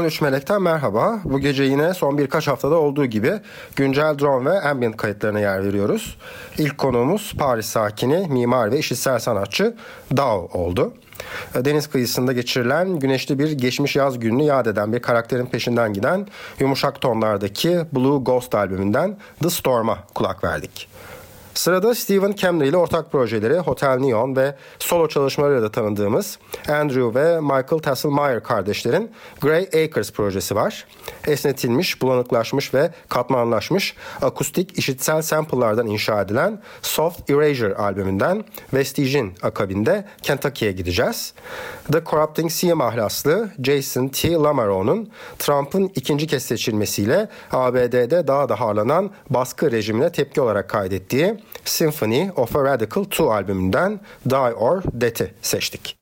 13 Melek'ten merhaba. Bu gece yine son birkaç haftada olduğu gibi güncel drone ve ambient kayıtlarına yer veriyoruz. İlk konuğumuz Paris sakini, mimar ve işitsel sanatçı Dao oldu. Deniz kıyısında geçirilen güneşli bir geçmiş yaz gününü yad eden bir karakterin peşinden giden yumuşak tonlardaki Blue Ghost albümünden The Storm'a kulak verdik. Sırada Stephen Kemner ile ortak projeleri Hotel Neon ve solo çalışmalarıyla da tanıdığımız Andrew ve Michael Tasselmeyer kardeşlerin Grey Acres projesi var. Esnetilmiş, bulanıklaşmış ve katmanlaşmış akustik işitsel sample'lardan inşa edilen Soft Erasure albümünden Vestige'in akabinde Kentucky'ye gideceğiz. The Corrupting Sea mahlaslı Jason T. Lamaro'nun Trump'ın ikinci kez seçilmesiyle ABD'de daha da harlanan baskı rejimine tepki olarak kaydettiği Symphony of a Radical 2 albümünden Die or Death'i seçtik.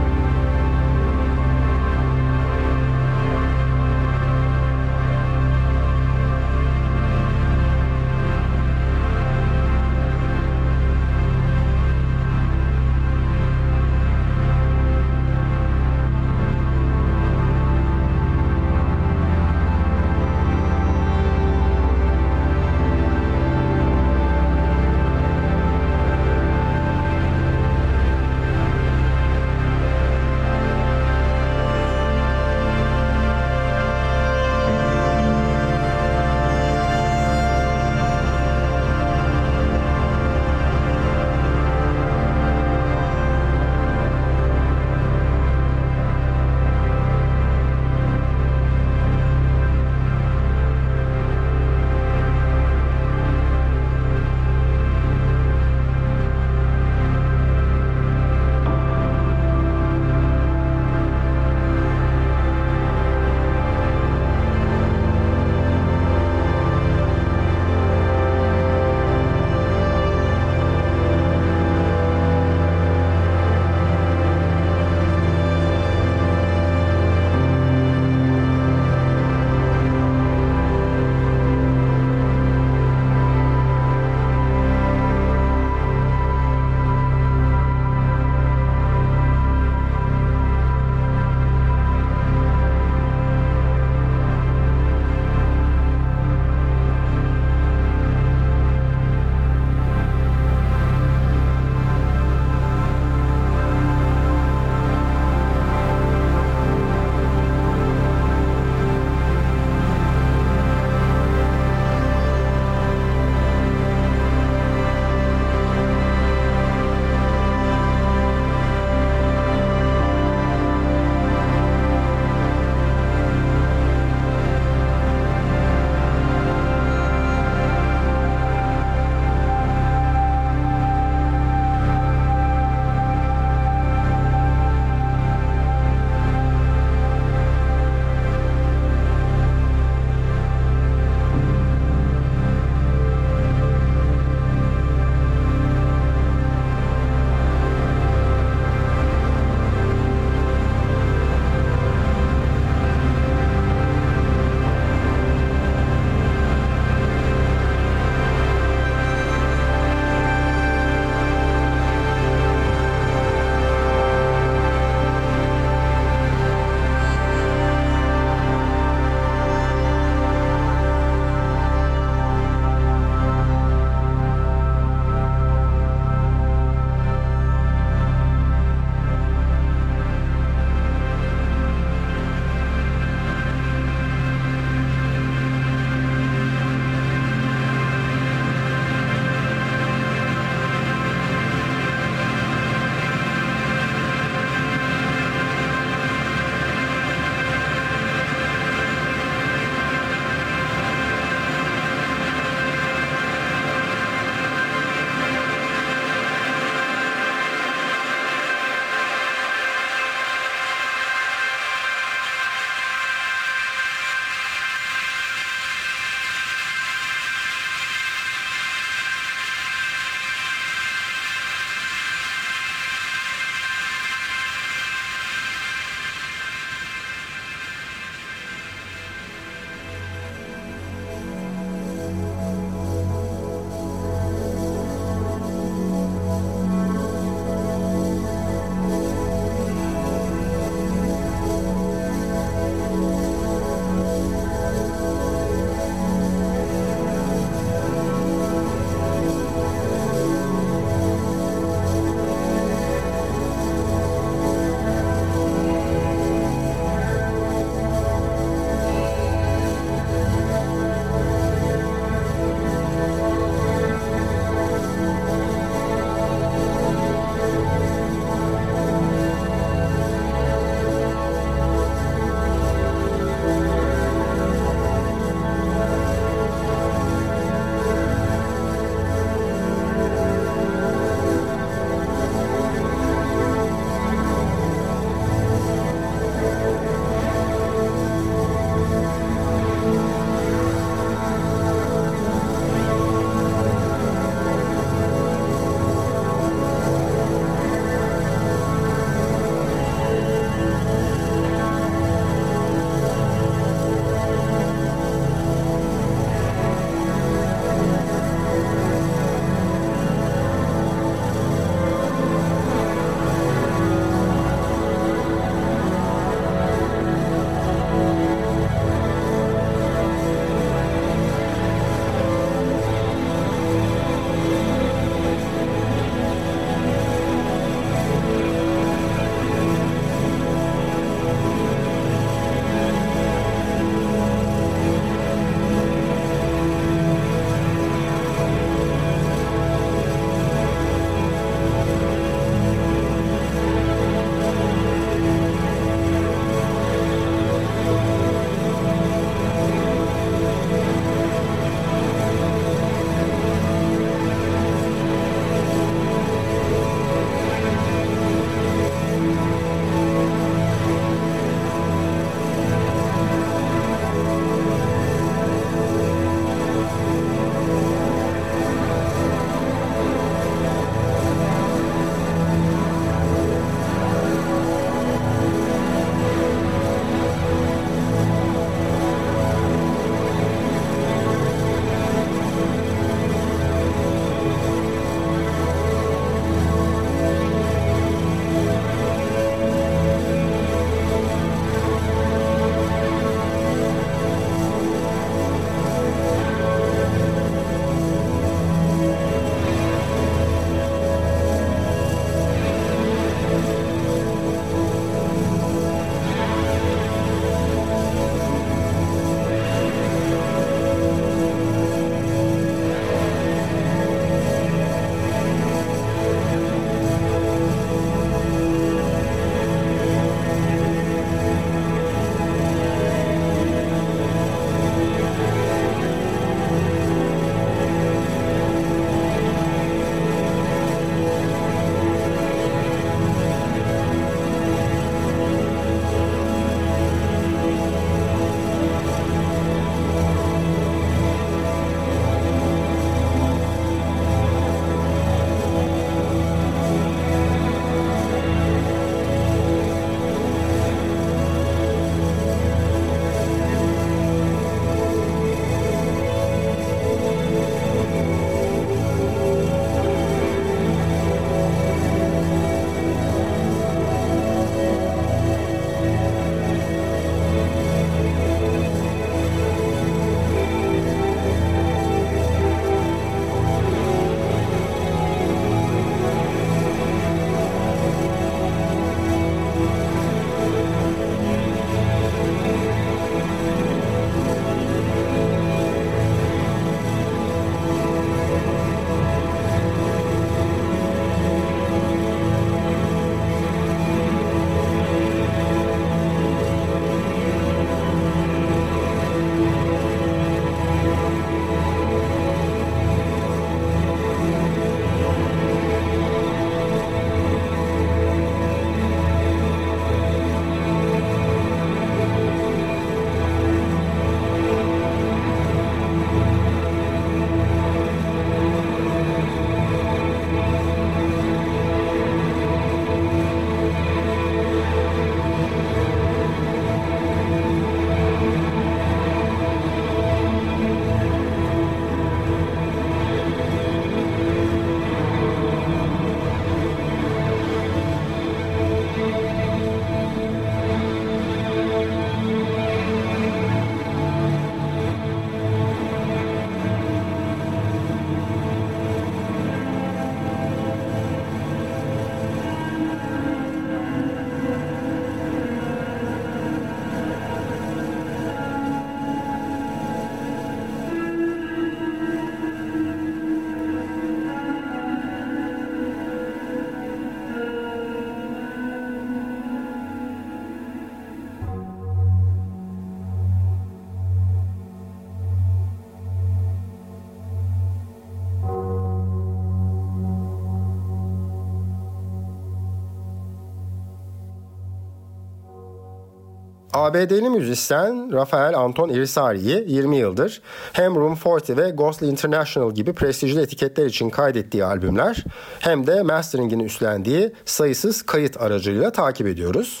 ABD'li müzisyen Rafael Anton Irisari'yi 20 yıldır hem Room 40 ve Ghostly International gibi prestijli etiketler için kaydettiği albümler hem de masteringini üstlendiği sayısız kayıt aracılığıyla takip ediyoruz.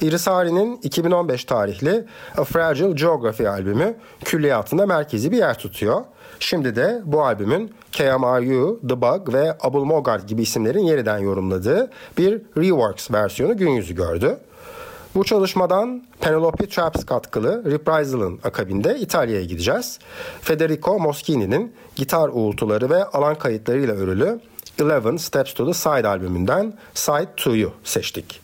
Irisari'nin 2015 tarihli A Fragile Geography albümü külliyatında merkezi bir yer tutuyor. Şimdi de bu albümün KMRU, The Bug ve Abul Mogart gibi isimlerin yeniden yorumladığı bir reworks versiyonu gün yüzü gördü. Bu çalışmadan Penelope Traps katkılı Reprisal'ın akabinde İtalya'ya gideceğiz. Federico Moschini'nin gitar uğultuları ve alan kayıtlarıyla örülü Eleven Steps to the Side albümünden Side to You seçtik.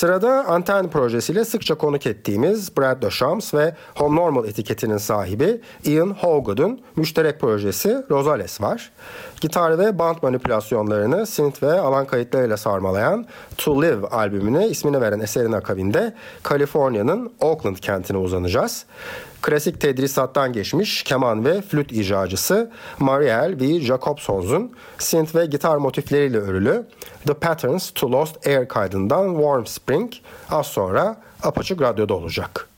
Sırada Anten projesiyle sıkça konuk ettiğimiz Brad Deschamps ve Home Normal etiketinin sahibi Ian Howgood'un müşterek projesi Rosales var. Gitar ve band manipülasyonlarını synth ve alan kayıtlarıyla sarmalayan To Live albümüne ismini veren eserin akabinde Kaliforniya'nın Oakland kentine uzanacağız. Klasik tedrisattan geçmiş keman ve flüt icracısı Marielle V. Jacobson'un synth ve gitar motifleriyle örülü The Patterns to Lost Air kaydından Warm Spring az sonra apaçık radyoda olacak.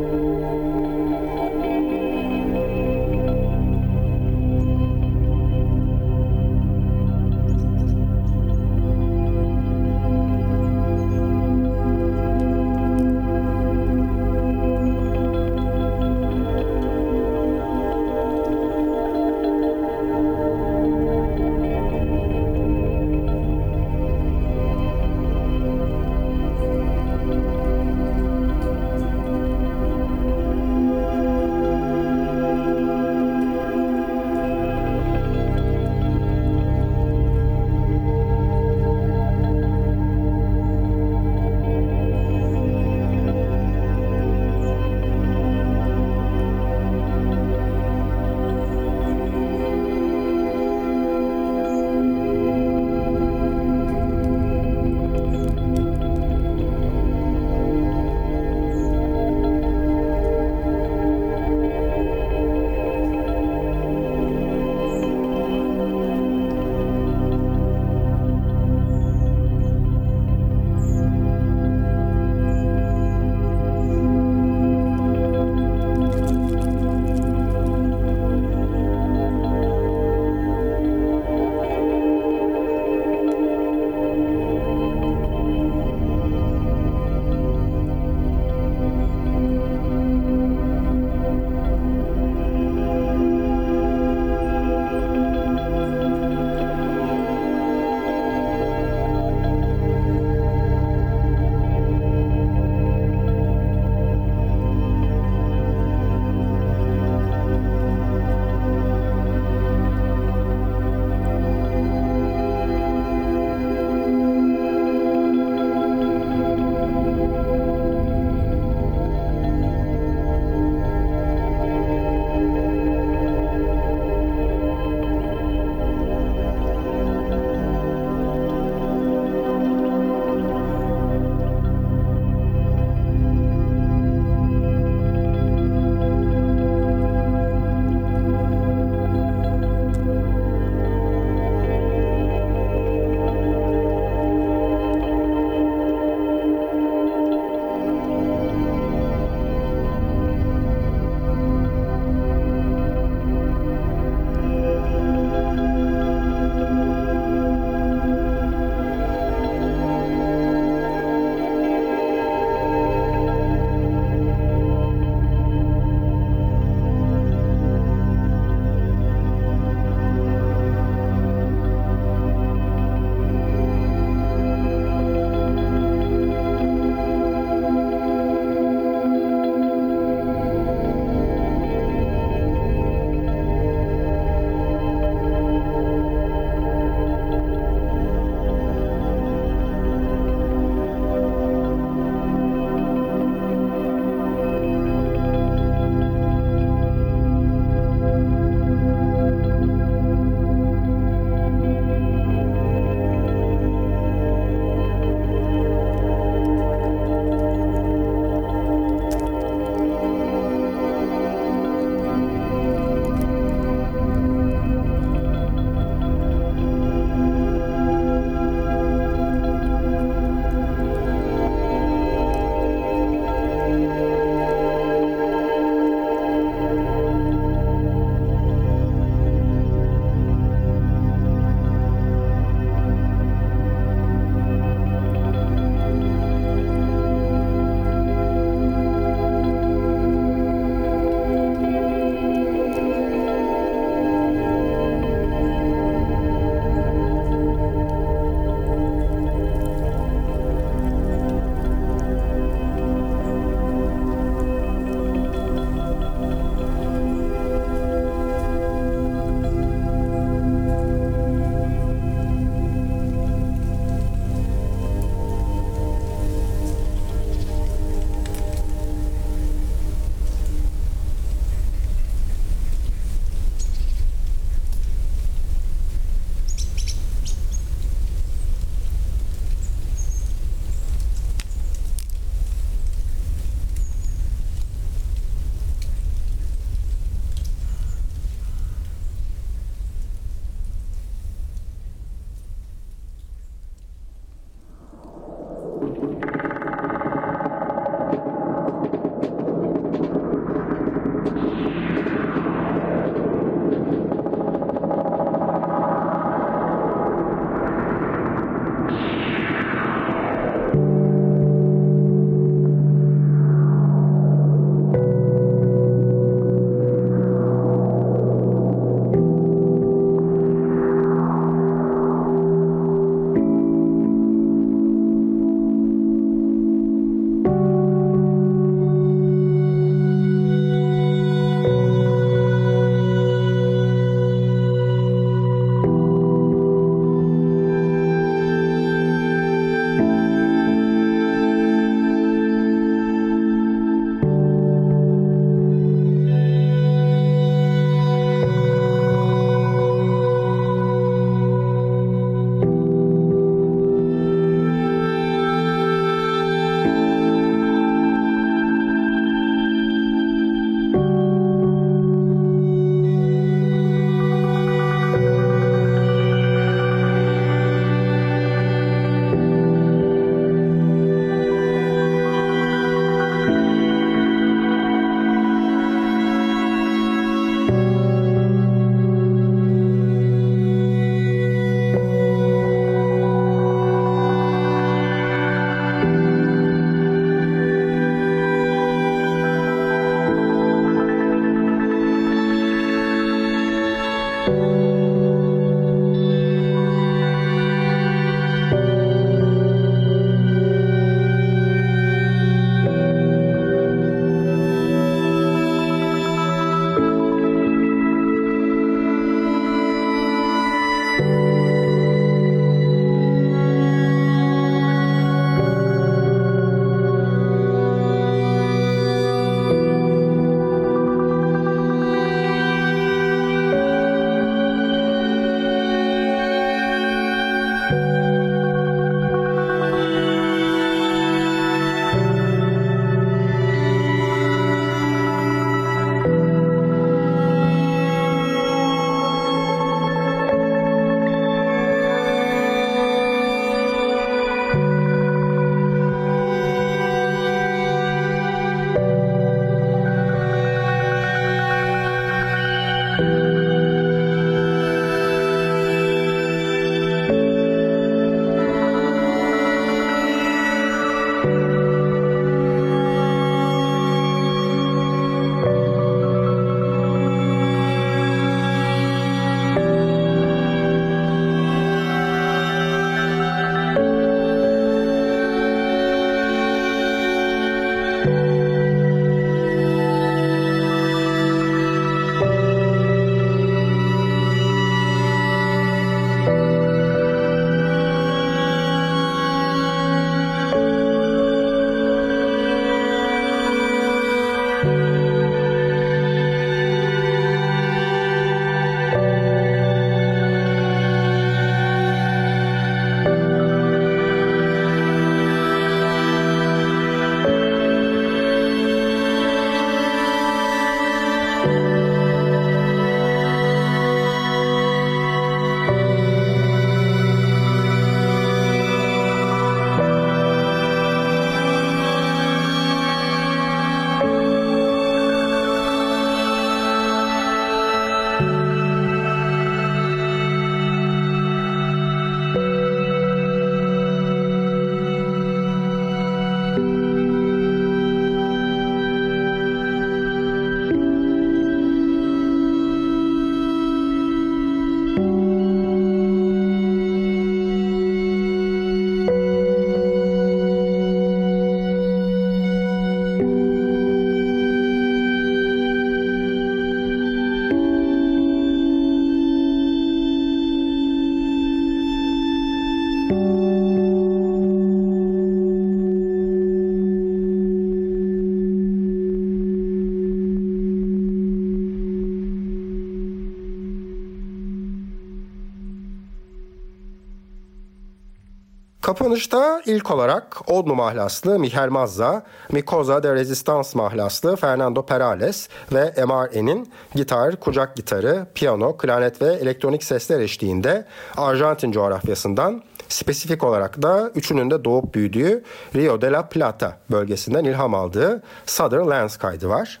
Kapanışta ilk olarak Odnu mahlaslı Michael Mazza, Mikosa de Resistance mahlaslı Fernando Perales ve MRN'in gitar, kucak gitarı, piyano, klarnet ve elektronik sesler eşliğinde Arjantin coğrafyasından spesifik olarak da üçünün de doğup büyüdüğü Rio de la Plata bölgesinden ilham aldığı Southern Lands kaydı var.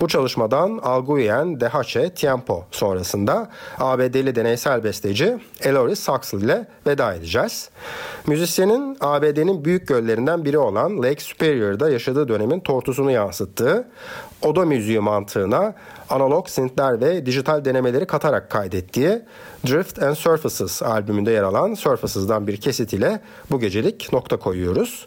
Bu çalışmadan Alguyen Dehache Tiempo sonrasında ABD'li deneysel besteci Eloris Saxel ile veda edeceğiz. Müzisyenin ABD'nin büyük göllerinden biri olan Lake Superior'da yaşadığı dönemin tortusunu yansıttığı oda müziği mantığına analog synthler ve dijital denemeleri katarak kaydettiği Drift and Surfaces albümünde yer alan Surfaces'dan bir kesit ile bu gecelik nokta koyuyoruz.